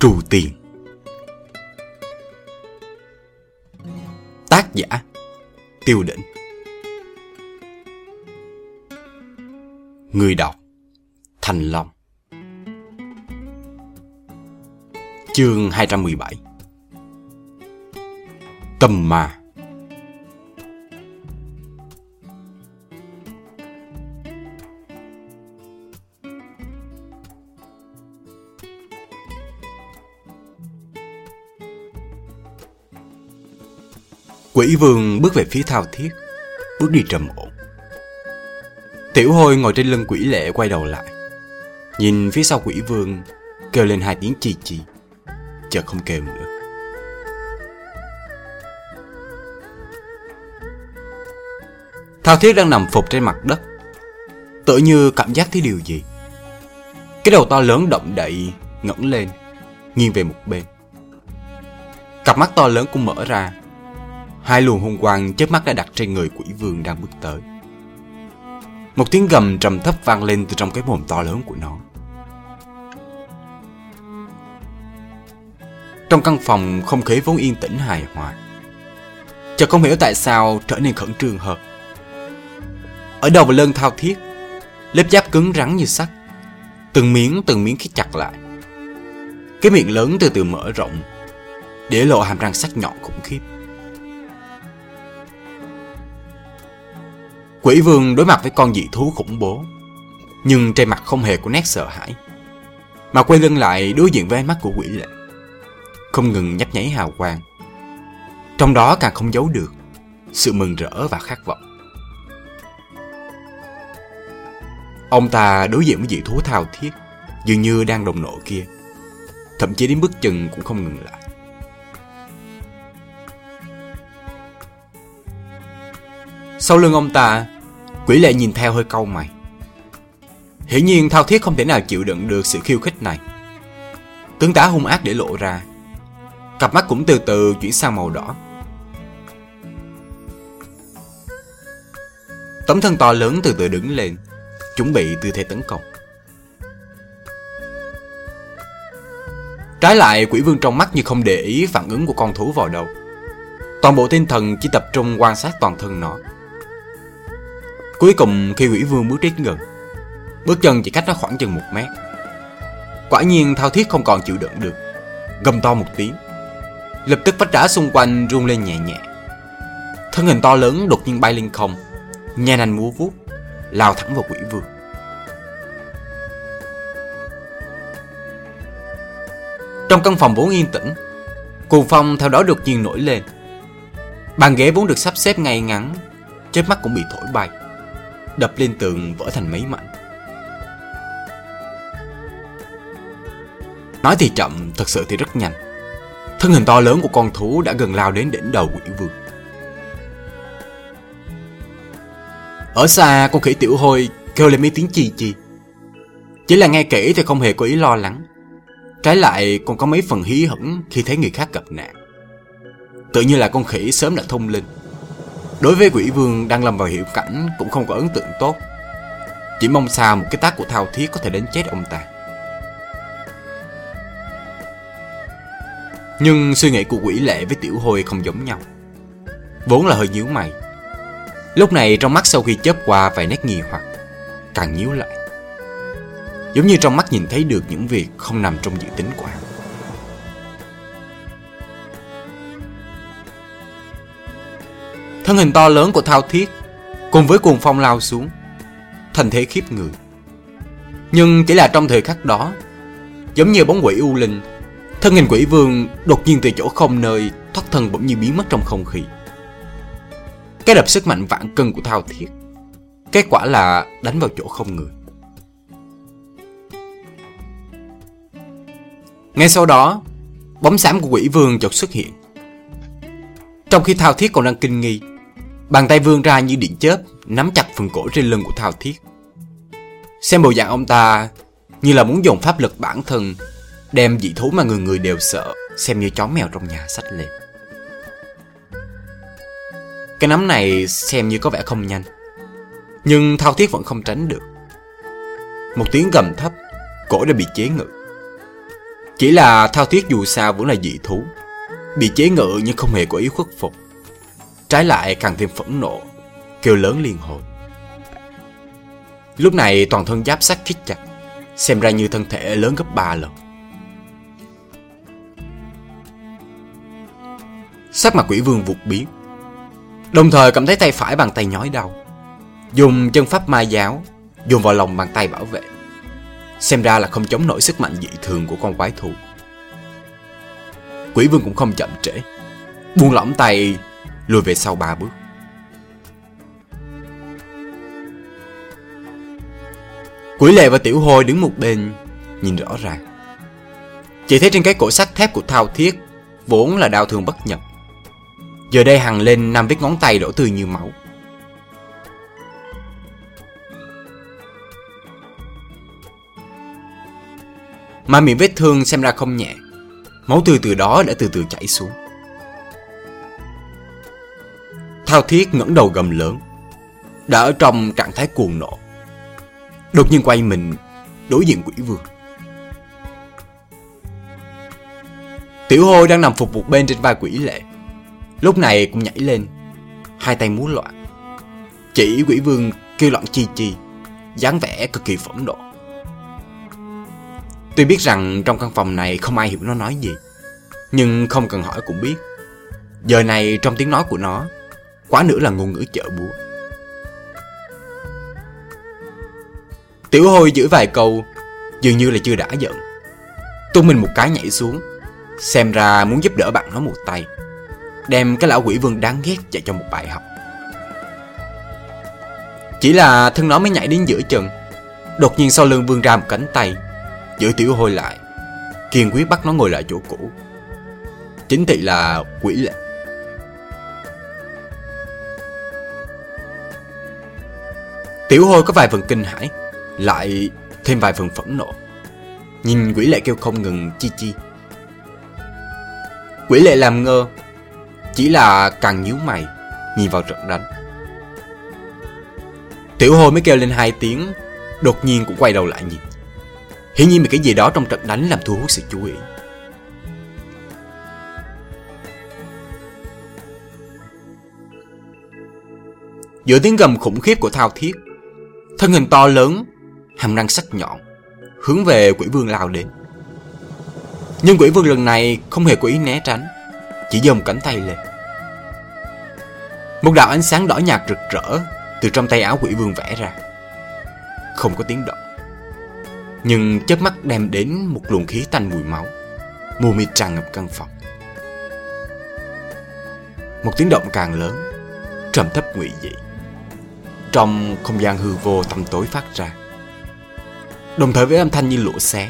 Trù tiền Tác giả Tiêu định. Người đọc Thành Long. Chương 217 Tâm ma. Quỷ vương bước về phía thao thiết, Bước đi trầm ổn. Tiểu hôi ngồi trên lưng quỷ lệ quay đầu lại, Nhìn phía sau quỷ vương, Kêu lên hai tiếng chi chi, Chợt không kêu nữa. Thao thiết đang nằm phục trên mặt đất Tự như cảm giác thấy điều gì. Cái đầu to lớn động đậy, ngẩng lên, Nghiêng về một bên. Cặp mắt to lớn cũng mở ra Hai luồng hung quang chớp mắt đã đặt trên người quỷ vương đang bước tới. Một tiếng gầm trầm thấp vang lên từ trong cái mồm to lớn của nó. Trong căn phòng không khí vốn yên tĩnh hài hòa. Chợt không hiểu tại sao trở nên khẩn trương hơn. Ở đầu và lưng thao thiết, lớp giáp cứng rắn như sắt, từng miếng từng miếng khít chặt lại. Cái miệng lớn từ từ mở rộng, để lộ hàm răng sắc nhọn khủng khiếp. Quỷ vương đối mặt với con dị thú khủng bố, Nhưng trên mặt không hề có nét sợ hãi, Mà quay lưng lại đối diện với ánh mắt của quỷ lệ, Không ngừng nhấp nháy hào quang. Trong đó càng không giấu được Sự mừng rỡ và khát vọng. Ông ta đối diện với dị thú thao thiết, Dường như đang đồng nộ kia, Thậm chí đến bước chân cũng không ngừng lại. Sau lưng ông ta, quỷ lệ nhìn theo hơi câu mày. Hiển nhiên Thao Thiết không thể nào chịu đựng được sự khiêu khích này. Tướng tá hung ác để lộ ra. Cặp mắt cũng từ từ chuyển sang màu đỏ. Tấm thân to lớn từ từ đứng lên, chuẩn bị tư thế tấn công. Trái lại, quỷ vương trong mắt như không để ý phản ứng của con thú vào đầu Toàn bộ tinh thần chỉ tập trung quan sát toàn thân nó. Cuối cùng khi quỷ vương bước đến gần, Bước chân chỉ cách nó khoảng chừng một mét. Quả nhiên thao thiết không còn chịu đựng được, Gầm to một tiếng, Lập tức vách đá xung quanh rung lên nhẹ nhẹ. Thân hình to lớn đột nhiên bay lên không Nhanh nành múa vuốt, Lao thẳng vào quỷ vương. Trong căn phòng vốn yên tĩnh, Cuồng phong theo đó đột nhiên nổi lên. Bàn ghế vốn được sắp xếp ngay ngắn, Chớp mắt cũng bị thổi bay đập lên tường vỡ thành mấy mảnh. Nói thì chậm, thật sự thì rất nhanh. Thân hình to lớn của con thú đã gần lao đến đỉnh đầu quỷ vương. Ở xa, con khỉ tiểu hôi kêu lên mấy tiếng chi chi. Chỉ là nghe kỹ thì không hề có ý lo lắng. Trái lại còn có mấy phần hí hửng khi thấy người khác gặp nạn. Tự như là con khỉ sớm đã thông linh Đối với quỷ vương đang lâm vào hiểm cảnh cũng không có ấn tượng tốt. Chỉ mong sao một cái tác của thao thiết có thể đến chết ông ta. Nhưng suy nghĩ của quỷ lệ với tiểu hồi không giống nhau. Vốn là hơi nhíu mày. Lúc này trong mắt sau khi chớp qua vài nét nghi hoặc, càng nhíu lại. Giống như trong mắt nhìn thấy được những việc không nằm trong dự tính của hắn. Thân hình to lớn của Thao Thiết cùng với cuồng phong lao xuống, thành thế khiếp người. Nhưng chỉ là trong thời khắc đó, giống như bóng quỷ u linh, thân hình quỷ vương đột nhiên từ chỗ không nơi thoát thân bỗng như biến mất trong không khí. Cái đập sức mạnh vạn cân của Thao Thiết, kết quả là đánh vào chỗ không người. Ngay sau đó, bóng xám của quỷ vương chợt xuất hiện. Trong khi Thao Thiết còn đang kinh nghi, Bàn tay vươn ra như điện chớp, nắm chặt phần cổ trên lưng của Thao Thiết. Xem bộ dạng ông ta như là muốn dùng pháp lực bản thân đem dị thú mà người người đều sợ xem như chó mèo trong nhà sách lên. Cái nắm này xem như có vẻ không nhanh, nhưng Thao Thiết vẫn không tránh được. Một tiếng gầm thấp, cổ đã bị chế ngự. Chỉ là thao thiết dù sao vẫn là dị thú Bị chế ngự nhưng không hề có ý khuất phục Trái lại càng thêm phẫn nộ, Kêu lớn liên hồi. Lúc này toàn thân giáp sắt khít chặt, Xem ra như thân thể lớn gấp 3 lần. Sắc mặt quỷ vương vụt biến, Đồng thời cảm thấy tay phải bàn tay nhói đau. Dùng chân pháp ma giáo, Dùng vào lòng bàn tay bảo vệ. Xem ra là không chống nổi sức mạnh dị thường của con quái thú. Quỷ vương cũng không chậm trễ, Buông lỏng tay Lùi về sau ba bước. Quỷ lệ và tiểu hôi đứng một bên, Nhìn rõ ràng. Chỉ thấy trên cái cổ sắt thép của thao thiết, Vốn là đau thương bất nhập. Giờ đây hằng lên năm vết ngón tay đổ tươi như máu. Mà miệng vết thương xem ra không nhẹ. Máu tươi từ đó đã từ từ chảy xuống. Thao thiết ngẩng đầu gầm lớn. Đã ở trong trạng thái cuồng nộ. Đột nhiên quay mình Đối diện quỷ vương. Tiểu hôi đang nằm phục một bên trên vai quỷ lệ. Lúc này cũng nhảy lên, Hai tay múa loạn. Chỉ quỷ vương kêu loạn chi chi, dáng vẻ cực kỳ phẫn nộ. Tuy biết rằng trong căn phòng này không ai hiểu nó nói gì, Nhưng không cần hỏi cũng biết. Giờ này trong tiếng nói của nó Quá nữa là ngôn ngữ chợ búa. Tiểu hôi giữ vài câu, Dường như là chưa đã giận. Tung mình một cái nhảy xuống, Xem ra muốn giúp đỡ bạn nó một tay, Đem cái lão quỷ vương đáng ghét dạy cho một bài học. Chỉ là thân nó mới nhảy đến giữa chân Đột nhiên sau lưng vương ra một cánh tay, Giữ tiểu hôi lại, Kiên quyết bắt nó ngồi lại chỗ cũ. Chính thị là quỷ lệ. Tiểu hôi có vài phần kinh hãi, Lại thêm vài phần phẫn nộ. Nhìn quỷ lệ kêu không ngừng, chi chi. Quỷ lệ làm ngơ, Chỉ là càng nhíu mày, Nhìn vào trận đánh. Tiểu hôi mới kêu lên hai tiếng, Đột nhiên cũng quay đầu lại nhìn. Hiển nhiên bị cái gì đó trong trận đánh làm thu hút sự chú ý. Giữa tiếng gầm khủng khiếp của thao thiết Thân hình to lớn, Hàm răng sắc nhọn, Hướng về quỷ vương lao đến. Nhưng quỷ vương lần này không hề có ý né tránh, Chỉ giơ một cánh tay lên. Một đạo ánh sáng đỏ nhạt rực rỡ Từ trong tay áo quỷ vương vẽ ra. Không có tiếng động, Nhưng chớp mắt đem đến một luồng khí tanh mùi máu, Mù mịt tràn ngập căn phòng. Một tiếng động càng lớn, Trầm thấp ngụy dị. Trong không gian hư vô tăm tối phát ra. Đồng thời với âm thanh như lũa xé,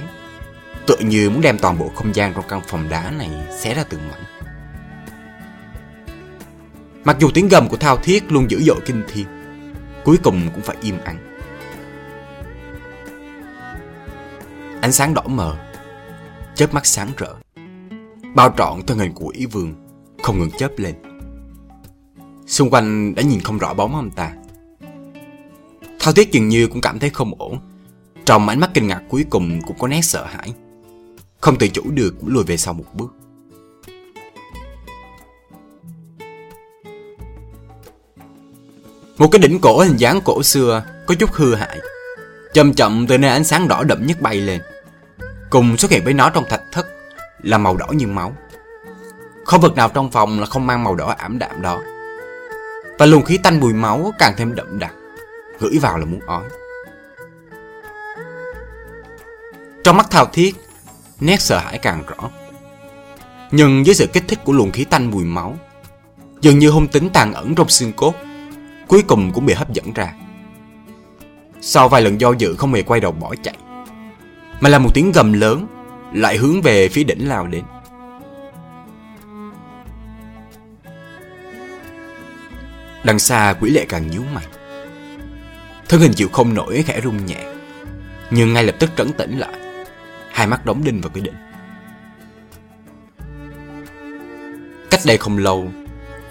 Tựa như muốn đem toàn bộ không gian trong căn phòng đá này xé ra từng mảnh. Mặc dù tiếng gầm của thao thiết luôn dữ dội kinh thiên, Cuối cùng cũng phải im ắng. Ánh sáng đỏ mờ, Chớp mắt sáng rỡ, Bao trọn thân hình của ý vương Không ngừng chớp lên. Xung quanh đã nhìn không rõ bóng ông ta. Thao thiết dường như cũng cảm thấy không ổn. Trong ánh mắt kinh ngạc cuối cùng cũng có nét sợ hãi. Không tự chủ được cũng lùi về sau một bước. Một cái đỉnh cổ hình dáng cổ xưa Có chút hư hại. Chậm chậm từ nơi ánh sáng đỏ đậm nhất bay lên. Cùng xuất hiện với nó trong thạch thất Là màu đỏ như máu. Không vật nào trong phòng là không mang màu đỏ ảm đạm đó. Và luồng khí tanh mùi máu càng thêm đậm đặc. Gửi vào là muốn ói Trong mắt thao thiết, nét sợ hãi càng rõ. Nhưng với sự kích thích của luồng khí tanh mùi máu, dường như hung tính tàn ẩn trong xương cốt, cuối cùng cũng bị hấp dẫn ra. Sau vài lần do dự không hề quay đầu bỏ chạy, mà là một tiếng gầm lớn lại hướng về phía đỉnh lao đến. Đằng xa quỷ lệ càng nhíu mày Thân hình chịu không nổi khẽ rung nhẹ Nhưng ngay lập tức trấn tĩnh lại hai mắt đóng đinh vào cái đỉnh. Cách đây không lâu,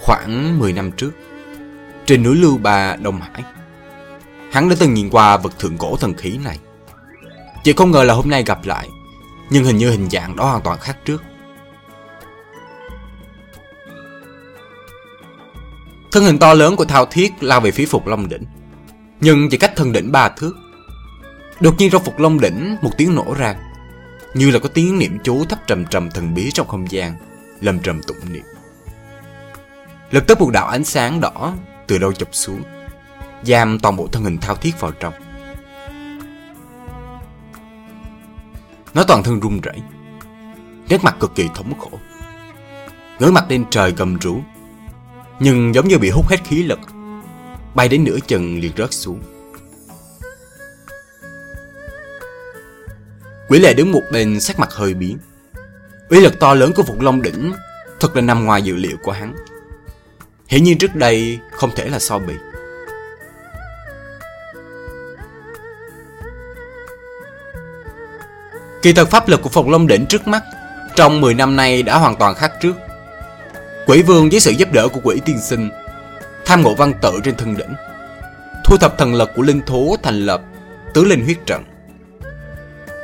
khoảng 10 năm trước, trên núi Lưu Ba, Đông Hải, hắn đã từng nhìn qua vật thượng cổ thần khí này. Chỉ không ngờ là hôm nay gặp lại, Nhưng hình như hình dạng đó hoàn toàn khác trước Thân hình to lớn của Thao Thiết lao về phía Phục Long Đỉnh nhưng chỉ cách thân đỉnh ba thước. Đột nhiên trong Phục Long Đỉnh, một tiếng nổ ra, Như là có tiếng niệm chú thấp trầm trầm thần bí trong không gian Lầm trầm tụng niệm. Lập tức một đạo ánh sáng đỏ từ đâu chụp xuống, Giam toàn bộ thân hình Thao Thiết vào trong. Nó toàn thân run rẩy, Nét mặt cực kỳ thống khổ. Ngửa mặt lên trời gầm rú, Nhưng giống như bị hút hết khí lực. Bay đến nửa chân liền rớt xuống. Quỷ lệ đứng một bên, sắc mặt hơi biến. Uy lực to lớn của Phục Long Đỉnh Thật là nằm ngoài dự liệu của hắn. Hiển nhiên trước đây không thể là so bì. Kỳ thật pháp lực của Phục Long Đỉnh trước mắt Trong 10 năm nay đã hoàn toàn khác trước. Quỷ vương với sự giúp đỡ của quỷ tiên sinh Tham ngộ văn tự trên thân đỉnh. Thu thập thần lực của linh thú thành lập Tứ linh huyết trận.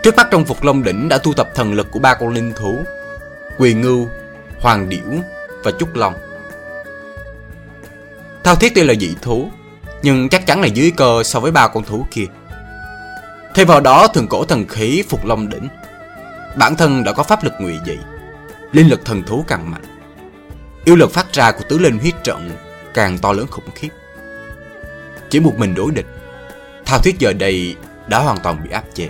Trước mắt trong Phục Long Đỉnh đã thu thập thần lực của ba con linh thú Quỳ ngưu, hoàng điểu và trúc long. Thao thiết tuy là dị thú Nhưng chắc chắn là dưới cơ so với ba con thú kia. Thêm vào đó thường cổ thần khí Phục Long Đỉnh Bản thân đã có pháp lực ngụy dị Linh lực thần thú càng mạnh. Yêu lực phát ra của tứ linh huyết trận Càng to lớn khủng khiếp. Chỉ một mình đối địch, Thao thiết giờ đây đã hoàn toàn bị áp chế.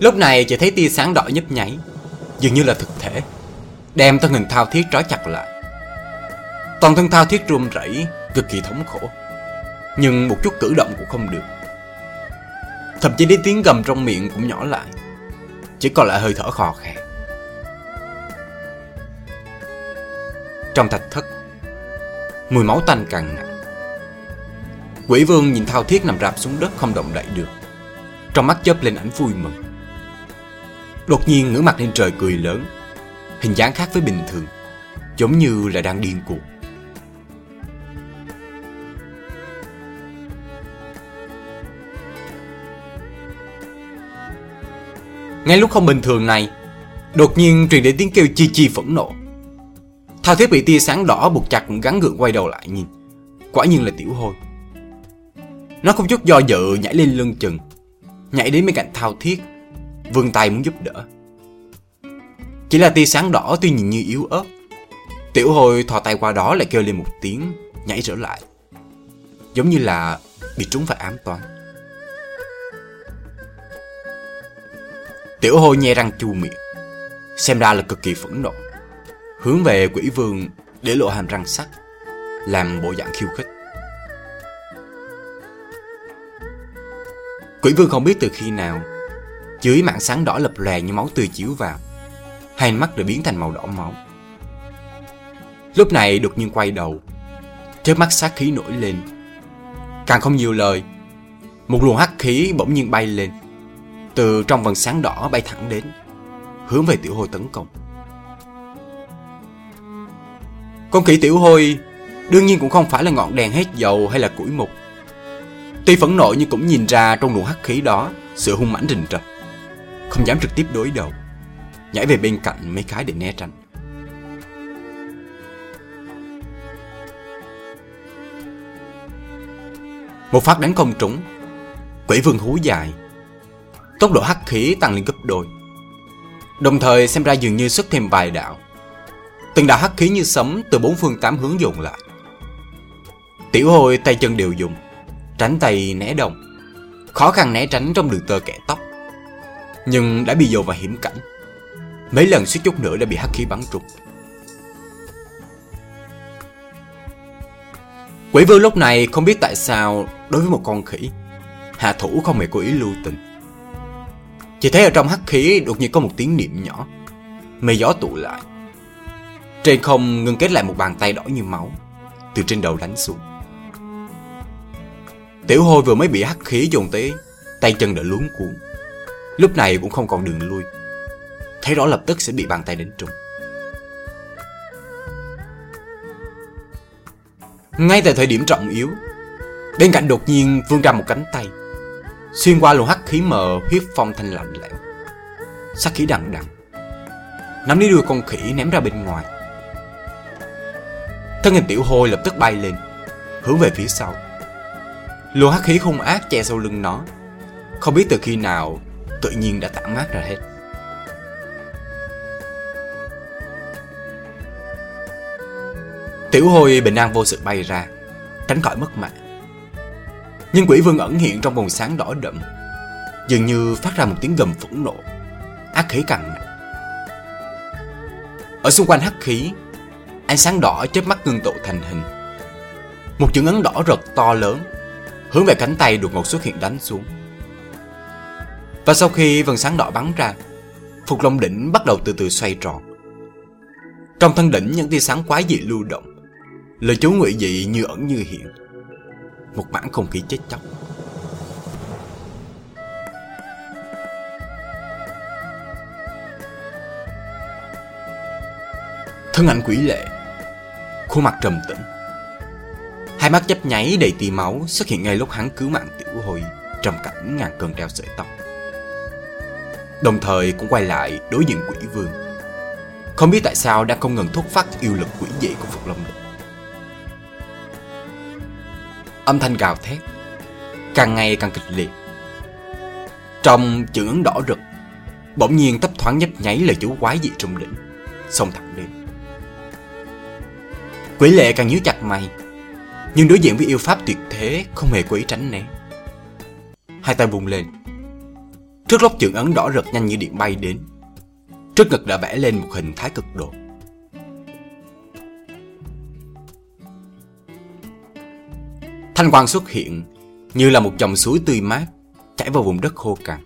Lúc này chỉ thấy tia sáng đỏ nhấp nháy, Dường như là thực thể, Đem thân hình thao thiết trói chặt lại. Toàn thân thao thiết run rẩy, Cực kỳ thống khổ, Nhưng một chút cử động cũng không được. Thậm chí đến tiếng gầm trong miệng cũng nhỏ lại. Chỉ còn lại hơi thở khò khè. Trong thạch thất, Mùi máu tanh càng nặng. Quỷ vương nhìn thao thiết nằm rạp xuống đất không động đậy được. Trong mắt chớp lên ảnh vui mừng. Đột nhiên ngửa mặt lên trời cười lớn, Hình dáng khác với bình thường, Giống như là đang điên cuồng. Ngay lúc không bình thường này Đột nhiên truyền đến tiếng kêu chi chi phẫn nộ Thao thiết bị tia sáng đỏ buộc chặt gắn gượng quay đầu lại nhìn Quả nhiên là tiểu hôi Nó không chút do dự nhảy lên lưng chừng Nhảy đến bên cạnh thao thiết vươn tay muốn giúp đỡ. Chỉ là tia sáng đỏ tuy nhìn như yếu ớt. Tiểu hồi thò tay qua đó lại kêu lên một tiếng, nhảy trở lại. Giống như là bị trúng phải ám toán. Tiểu hồi nhe răng chu miệng, xem ra là cực kỳ phẫn nộ. Hướng về quỷ vương để lộ hàm răng sắc, làm bộ dạng khiêu khích. Quỷ vương không biết từ khi nào dưới mảng sáng đỏ lập lòe như máu tươi chiếu vào Hai mắt đã biến thành màu đỏ máu Lúc này đột nhiên quay đầu trước mắt sát khí nổi lên Càng không nhiều lời Một luồng hắc khí bỗng nhiên bay lên từ trong vầng sáng đỏ bay thẳng đến, Hướng về tiểu hôi tấn công. Con kỹ tiểu hôi Đương nhiên cũng không phải là ngọn đèn hết dầu hay là củi mục. Tuy phẫn nộ nhưng cũng nhìn ra trong luồng hắc khí đó Sự hung mãnh rình rập, không dám trực tiếp đối đầu, Nhảy về bên cạnh mấy cái để né tránh. Một phát đánh không trúng, Quỷ vương hú dài Tốc độ hắc khí tăng lên gấp đôi Đồng thời xem ra dường như xuất thêm vài đạo Từng đạo hắc khí như sấm từ bốn phương tám hướng dồn lại Tiểu hồi tay chân đều dùng Tránh tay né đồng Khó khăn né tránh trong đường tơ kẻ tóc nhưng đã bị dồn vào hiểm cảnh. Mấy lần suýt chút nữa đã bị hắc khí bắn trúng. Quỷ vương lúc này không biết tại sao đối với một con khỉ, hạ thủ không hề có ý lưu tình. Chỉ thấy ở trong hắc khí đột nhiên có một tiếng niệm nhỏ, mây gió tụ lại. Trên không ngưng kết lại một bàn tay đỏ như máu, từ trên đầu đánh xuống. Tiểu hôi vừa mới bị hắc khí dồn tới, tay chân đã luống cuốn. Lúc này cũng không còn đường lui Thấy rõ lập tức sẽ bị bàn tay đánh trúng Ngay tại thời điểm trọng yếu, bên cạnh đột nhiên vươn ra một cánh tay, xuyên qua luồng hắc khí mờ huyết phong thanh lạnh lẽo. Sát khí đằng đằng, nắm lấy đuôi con khỉ ném ra bên ngoài. Thân hình tiểu hôi lập tức bay lên, hướng về phía sau. Luồng hắc khí hung ác che sau lưng nó, không biết từ khi nào tự nhiên đã tản mát ra hết. Tiểu hôi bình an vô sự bay ra, tránh khỏi mất mạng. Nhưng quỷ vương ẩn hiện trong vòng sáng đỏ đậm, dường như phát ra một tiếng gầm phẫn nộ, ác khí cằn. Ở xung quanh hắc khí, ánh sáng đỏ chớp mắt ngưng tụ thành hình. Một chữ ấn đỏ rực to lớn, hướng về cánh tay đột ngột xuất hiện đánh xuống. Và sau khi vầng sáng đỏ bắn ra, Phục Long đỉnh bắt đầu từ từ xoay tròn. Trong thân đỉnh những tia sáng quái dị lưu động, lời chú ngụy dị như ẩn như hiện. Một mảng không khí chết chóc. Thân ảnh quỷ lệ, khuôn mặt trầm tĩnh. Hai mắt chấp nháy đầy tia máu xuất hiện ngay lúc hắn cứu mạng tiểu hồi trong cảnh ngàn cơn treo sợi tóc. Đồng thời cũng quay lại đối diện quỷ vương Không biết tại sao đang không ngừng thúc phát yêu lực quỷ dị của Phục Long Địch Âm thanh gào thét Càng ngày càng kịch liệt Trong chữ ấn đỏ rực Bỗng nhiên tấp thoáng nhấp nháy lời chú quái dị trong đỉnh Xông thẳng đến Quỷ lệ càng nhíu chặt mày. Nhưng đối diện với yêu pháp tuyệt thế, Không hề có ý tránh né. Hai tay vùng lên. Trước lốc trường ấn đỏ rực nhanh như điện bay đến, Trước ngực đã vẽ lên một hình thái cực độ. Thanh quang xuất hiện Như là một dòng suối tươi mát Chảy vào vùng đất khô cằn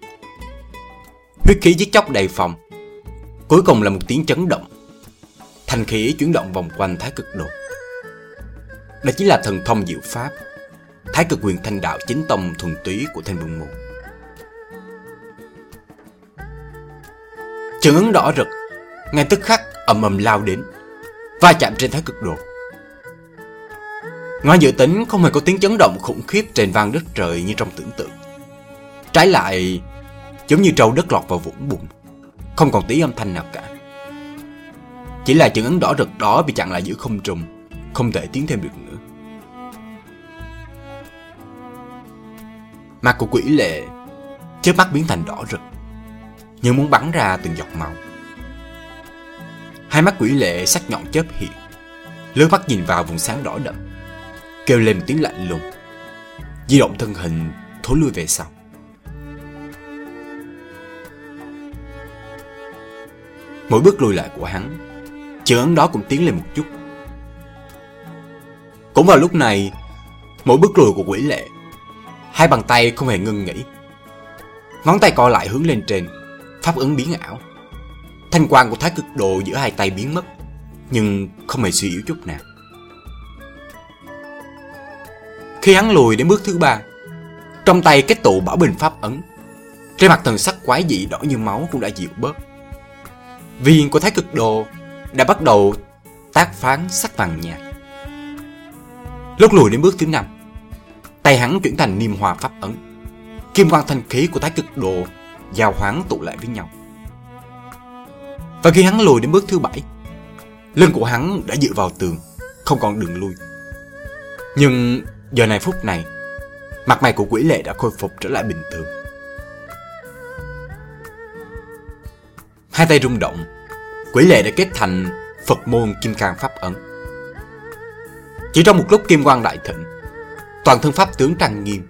Huyết khí giết chóc đầy phòng, Cuối cùng là một tiếng chấn động. Thanh khí chuyển động vòng quanh thái cực độ. Đó chính là thần thông diệu pháp. Thái cực quyền thanh đạo chính tông thuần túy của thanh vương môn. Trường ấn đỏ rực, Ngay tức khắc ầm ầm lao đến, Va chạm trên thái cực đồ Ngoài dự tính không hề có tiếng chấn động khủng khiếp trên vang đất trời như trong tưởng tượng. Trái lại, Giống như trâu đất lọt vào vũng bùn, Không còn tí âm thanh nào cả. Chỉ là chữ ấn đỏ rực đó bị chặn lại giữa không trùng Không thể tiến thêm được nữa. Mặt của quỷ lệ Chớp mắt biến thành đỏ rực như muốn bắn ra từng giọt máu. Hai mắt quỷ lệ sắc nhọn chớp hiện, lướt mắt nhìn vào vùng sáng đỏ đậm, kêu lên một tiếng lạnh lùng, di động thân hình thối lui về sau. Mỗi bước lùi lại của hắn, chữ ấn đó cũng tiến lên một chút. Cũng vào lúc này, mỗi bước lùi của quỷ lệ, hai bàn tay không hề ngưng nghỉ. Ngón tay co lại hướng lên trên, pháp ứng biến ảo. Thanh quang của thái cực độ giữa hai tay biến mất, nhưng không hề suy yếu chút nào. Khi hắn lùi đến bước thứ ba, trong tay kết tụ bảo bình pháp ấn, trên mặt thần sắc quái dị đỏ như máu cũng đã dịu bớt. Viên của thái cực đồ đã bắt đầu tác phán sắc vàng nhạt. Lúc lùi đến bước thứ năm, tay hắn chuyển thành niêm hòa pháp ấn. Kim quang thanh khí của thái cực độ giao hoán tụ lại với nhau. Và khi hắn lùi đến bước thứ bảy, lưng của hắn đã dựa vào tường, không còn đường lui. Nhưng giờ này phút này, mặt mày của quỷ lệ đã khôi phục trở lại bình thường. Hai tay rung động, quỷ lệ đã kết thành Phật môn Kim Cang Pháp Ấn. Chỉ trong một lúc kim quang đại thịnh, toàn thân pháp tướng trang nghiêm,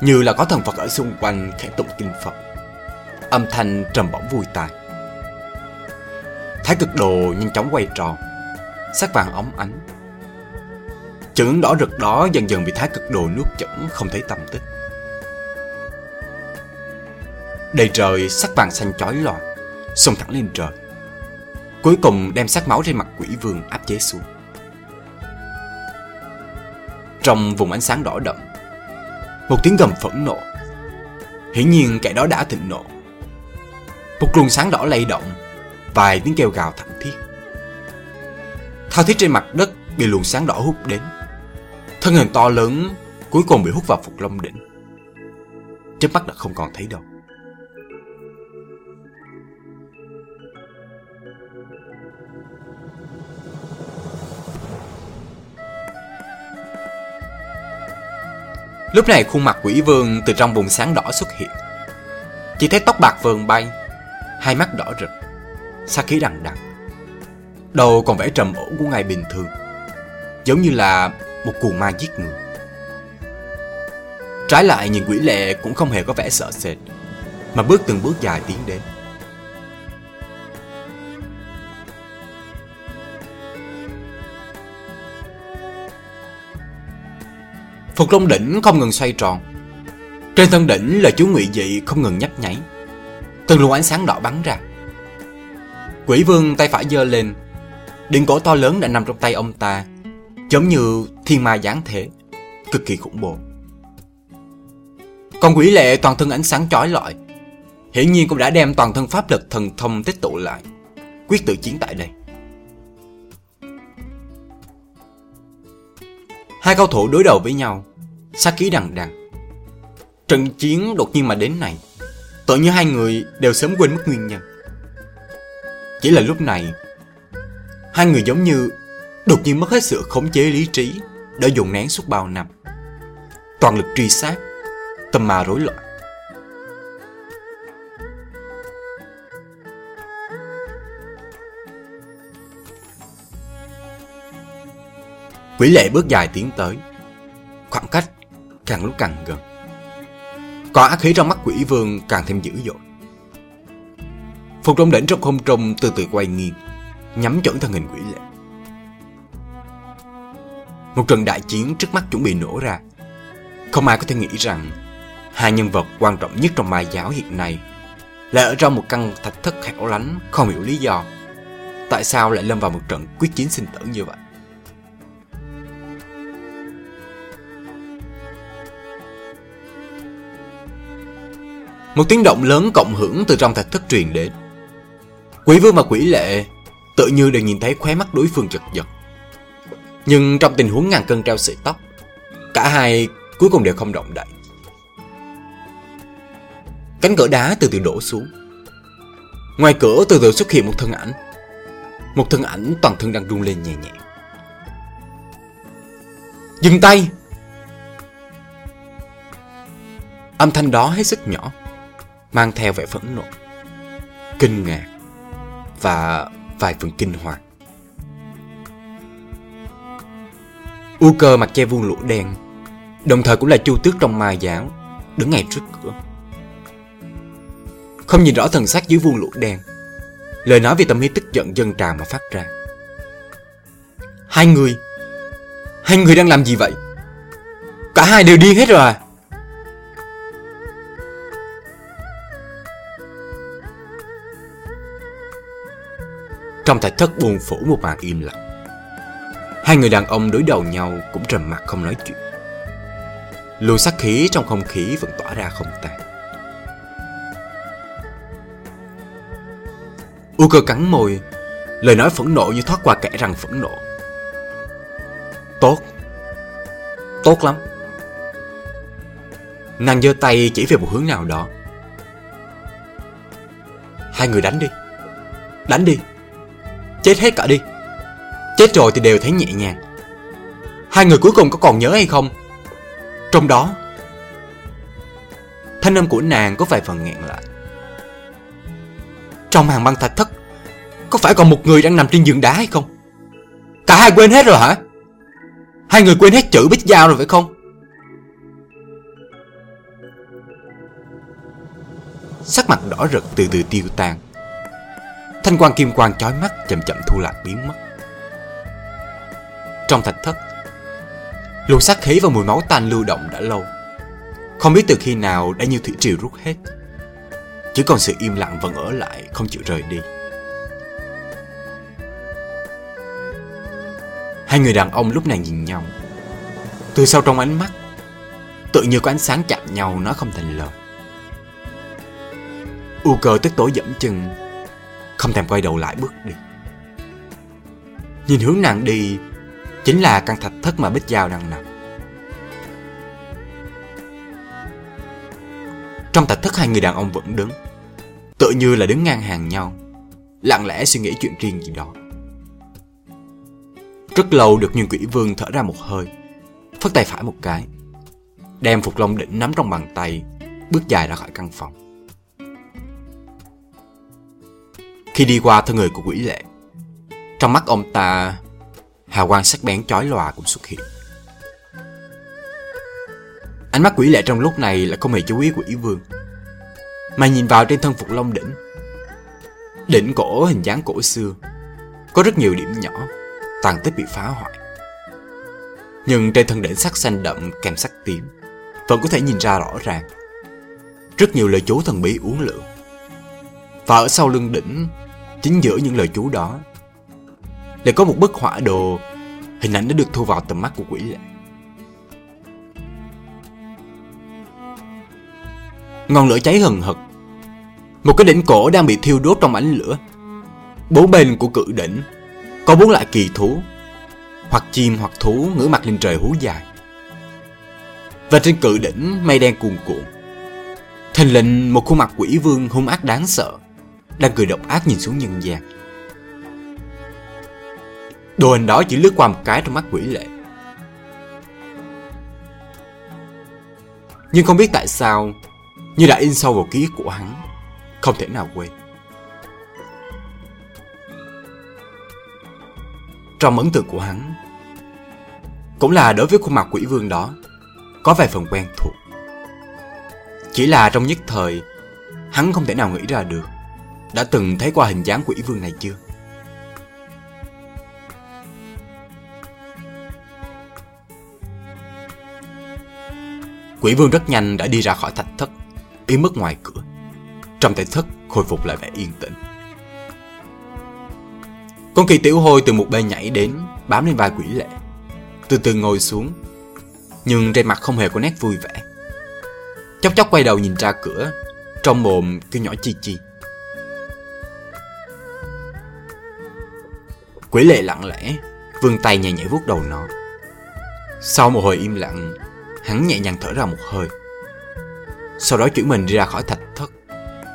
như là có thần Phật ở xung quanh khẽ tụng kinh Phật âm thanh trầm bổng vui tai. Thái cực đồ nhanh chóng quay tròn, sắc vàng óng ánh. Chữ ứng đỏ rực đó dần dần bị thái cực đồ nuốt chửng không thấy tâm tích. Đầy trời sắc vàng xanh chói lòa, xông thẳng lên trời. Cuối cùng đem sắc máu trên mặt quỷ vương áp chế xuống. Trong vùng ánh sáng đỏ đậm, một tiếng gầm phẫn nộ. Hiển nhiên kẻ đó đã thịnh nộ, một luồng sáng đỏ lay động Vài tiếng kêu gào thảm thiết Thao thiết trên mặt đất Bị luồng sáng đỏ hút đến Thân hình to lớn cuối cùng bị hút vào Phục Long Đỉnh. Chớp mắt đã không còn thấy đâu. Lúc này khuôn mặt quỷ vương từ trong vùng sáng đỏ xuất hiện. Chỉ thấy tóc bạc vờn bay, hai mắt đỏ rực, sát khí đằng đằng. Đầu còn vẻ trầm ổn của ngày bình thường, giống như là một cuồng ma giết người. Trái lại nhìn quỷ lệ cũng không hề có vẻ sợ sệt, mà bước từng bước dài tiến đến. Phục Long đỉnh không ngừng xoay tròn. Trên thân đỉnh là chú ngụy dị không ngừng nhấp nháy. Từng luồng ánh sáng đỏ bắn ra. Quỷ vương tay phải giơ lên, điện cổ to lớn đã nằm trong tay ông ta, giống như thiên ma giáng thể, cực kỳ khủng bố. Còn quỷ lệ toàn thân ánh sáng chói lọi, hiển nhiên cũng đã đem toàn thân pháp lực thần thông tích tụ lại, quyết tự chiến tại đây. Hai cao thủ đối đầu với nhau, sát khí đằng đằng. Trận chiến đột nhiên mà đến này, tự như hai người đều sớm quên mất nguyên nhân. Chỉ là lúc này, hai người giống như đột nhiên mất hết sự khống chế lý trí đã dồn nén suốt bao năm. Toàn lực truy sát, tâm mà rối loạn. Quỷ lệ bước dài tiến tới Khoảng cách càng lúc càng gần. Còn ác khí trong mắt quỷ vương càng thêm dữ dội. Phục trong đỉnh trong không trung từ từ quay nghiêng, Nhắm chuẩn thân hình quỷ lệ. Một trận đại chiến trước mắt chuẩn bị nổ ra. Không ai có thể nghĩ rằng Hai nhân vật quan trọng nhất trong ma giáo hiện nay Lại ở trong một căn thạch thất hẻo lánh, Không hiểu lý do Tại sao lại lâm vào một trận quyết chiến sinh tử như vậy. Một tiếng động lớn cộng hưởng từ trong thạch thất truyền đến. Quỷ vương và quỷ lệ tự như đều nhìn thấy khóe mắt đối phương chật giật. Nhưng trong tình huống ngàn cân treo sợi tóc, cả hai cuối cùng đều không động đậy. Cánh cửa đá từ từ đổ xuống. Ngoài cửa từ từ xuất hiện một thân ảnh. Một thân ảnh toàn thân đang rung lên nhẹ nhẹ. Dừng tay! Âm thanh đó hết sức nhỏ mang theo vẻ phẫn nộ, kinh ngạc và vài phần kinh hoàng. U cơ mặc che vuông lụa đen, đồng thời cũng là chu tước trong ma giáo, đứng ngay trước cửa. Không nhìn rõ thần sắc dưới vuông lụa đen, lời nói vì tâm lý tức giận dân trào mà phát ra. Hai người, hai người đang làm gì vậy? Cả hai đều điên hết rồi à? Trong thạch thất buồn phủ một màn im lặng. Hai người đàn ông đối đầu nhau cũng trầm mặt không nói chuyện. Luồng sát khí trong không khí vẫn tỏa ra không tan. U cơ cắn môi, Lời nói phẫn nộ như thoát qua kẻ răng phẫn nộ. Tốt. Tốt lắm. Nàng giơ tay chỉ về một hướng nào đó. Hai người đánh đi. Đánh đi. Chết hết cả đi. Chết rồi thì đều thấy nhẹ nhàng. Hai người cuối cùng có còn nhớ hay không? Trong đó, Thanh âm của nàng có vài phần nghẹn lại. Trong hàng băng thạch thất, Có phải còn một người đang nằm trên giường đá hay không? Cả hai quên hết rồi hả? Hai người quên hết chữ bích giao rồi phải không? Sắc mặt đỏ rực từ từ tiêu tan. Thanh quang kim quang chói mắt, chậm chậm thu lại biến mất. Trong thạch thất Luồng sát khí và mùi máu tanh lưu động đã lâu. Không biết từ khi nào đã như thủy triều rút hết. Chỉ còn sự im lặng vẫn ở lại, Không chịu rời đi. Hai người đàn ông lúc này nhìn nhau. Từ sau trong ánh mắt, Tự như có ánh sáng chạm nhau, nó không thành lời. U cơ tức tối dẫm chân không thèm quay đầu lại bước đi. Nhìn hướng nàng đi, chính là căn thạch thất mà bích dao đang nằm. Trong thạch thất hai người đàn ông vẫn đứng tự như là đứng ngang hàng nhau, lặng lẽ suy nghĩ chuyện riêng gì đó. Rất lâu được nhưng quỷ vương thở ra một hơi, phất tay phải một cái, đem phục long đỉnh nắm trong bàn tay, bước dài ra khỏi căn phòng. Khi đi qua thân người của quỷ lệ, Trong mắt ông ta, Hào quang sắc bén chói lòa cũng xuất hiện. Ánh mắt quỷ lệ trong lúc này là không hề chú ý quỷ vương, Mà nhìn vào trên thân Phục Long Đỉnh. Đỉnh cổ hình dáng cổ xưa, Có rất nhiều điểm nhỏ Tàn tích bị phá hoại. Nhưng trên thân đỉnh sắc xanh đậm, kèm sắc tím, Vẫn có thể nhìn ra rõ ràng. Rất nhiều lời chú thần bí uống lượng và ở sau lưng đỉnh, Chính giữa những lời chú đó, Lại có một bức họa đồ, Hình ảnh đã được thu vào tầm mắt của quỷ lệ. Ngọn lửa cháy hừng hực. Một cái đỉnh cổ đang bị thiêu đốt trong ánh lửa. Bốn bên của cự đỉnh Có bốn loại kỳ thú, Hoặc chim hoặc thú ngửa mặt lên trời hú dài. Và trên cự đỉnh mây đen cuồn cuộn, Thình lình một khuôn mặt quỷ vương hung ác đáng sợ. Đang cười độc ác nhìn xuống nhân gian. Đồ hình đó chỉ lướt qua một cái trong mắt quỷ lệ. Nhưng không biết tại sao, Như đã in sâu vào ký ức của hắn, Không thể nào quên. Trong ấn tượng của hắn, Cũng là đối với khuôn mặt quỷ vương đó, Có vài phần quen thuộc. Chỉ là trong nhất thời, Hắn không thể nào nghĩ ra được. Đã từng thấy qua hình dáng quỷ vương này chưa? Quỷ vương rất nhanh đã đi ra khỏi thạch thất, Biến mất ngoài cửa. Trong thạch thất khôi phục lại vẻ yên tĩnh. Con kỳ tiểu hôi từ một bên nhảy đến, Bám lên vai quỷ lệ. Từ từ ngồi xuống, Nhưng trên mặt không hề có nét vui vẻ. Chốc chốc quay đầu nhìn ra cửa, Trong mồm kêu nhỏ chi chi. Quỷ lệ lặng lẽ, Vươn tay nhẹ nhẹ vuốt đầu nó. Sau một hồi im lặng, Hắn nhẹ nhàng thở ra một hơi. Sau đó chuyển mình đi ra khỏi thạch thất,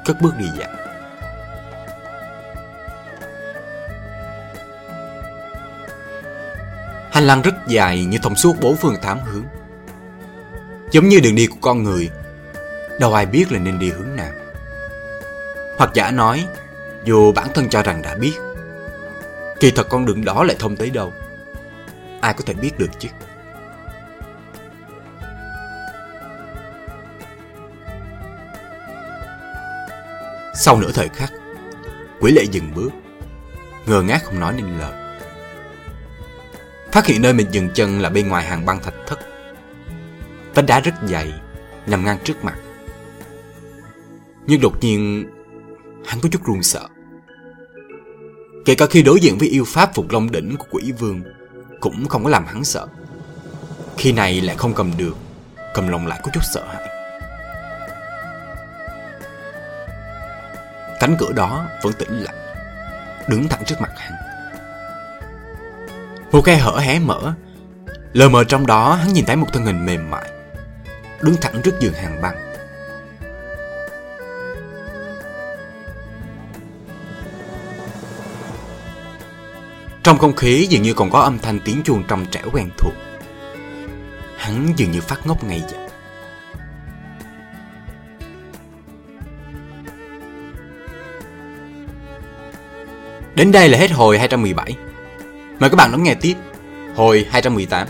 Cất bước đi dạo. Hành lang rất dài như thông suốt bốn phương tám hướng. Giống như đường đi của con người, Đâu ai biết là nên đi hướng nào. Hoặc giả nói, Dù bản thân cho rằng đã biết Kỳ thật con đường đó lại thông tới đâu. Ai có thể biết được chứ? Sau nửa thời khắc, Quỷ lệ dừng bước. Ngờ ngác không nói nên lời. Phát hiện nơi mình dừng chân là bên ngoài hàng băng thạch thất. Vách đá rất dày, Nằm ngang trước mặt. Nhưng đột nhiên, Hắn có chút run sợ. Kể cả khi đối diện với yêu pháp phục long đỉnh của quỷ vương, Cũng không có làm hắn sợ. Khi này lại không cầm được, Cầm lòng lại có chút sợ hãi. Cánh cửa đó vẫn tĩnh lặng, Đứng thẳng trước mặt hắn. Một khe hở hé mở, Lờ mờ trong đó hắn nhìn thấy một thân hình mềm mại, Đứng thẳng trước giường hàng băng. Trong không khí dường như còn có âm thanh tiếng chuông trong trẻo quen thuộc. Hắn dường như phát ngốc ngay vậy. Đến đây là hết hồi 217 Mời các bạn đón nghe tiếp. Hồi 218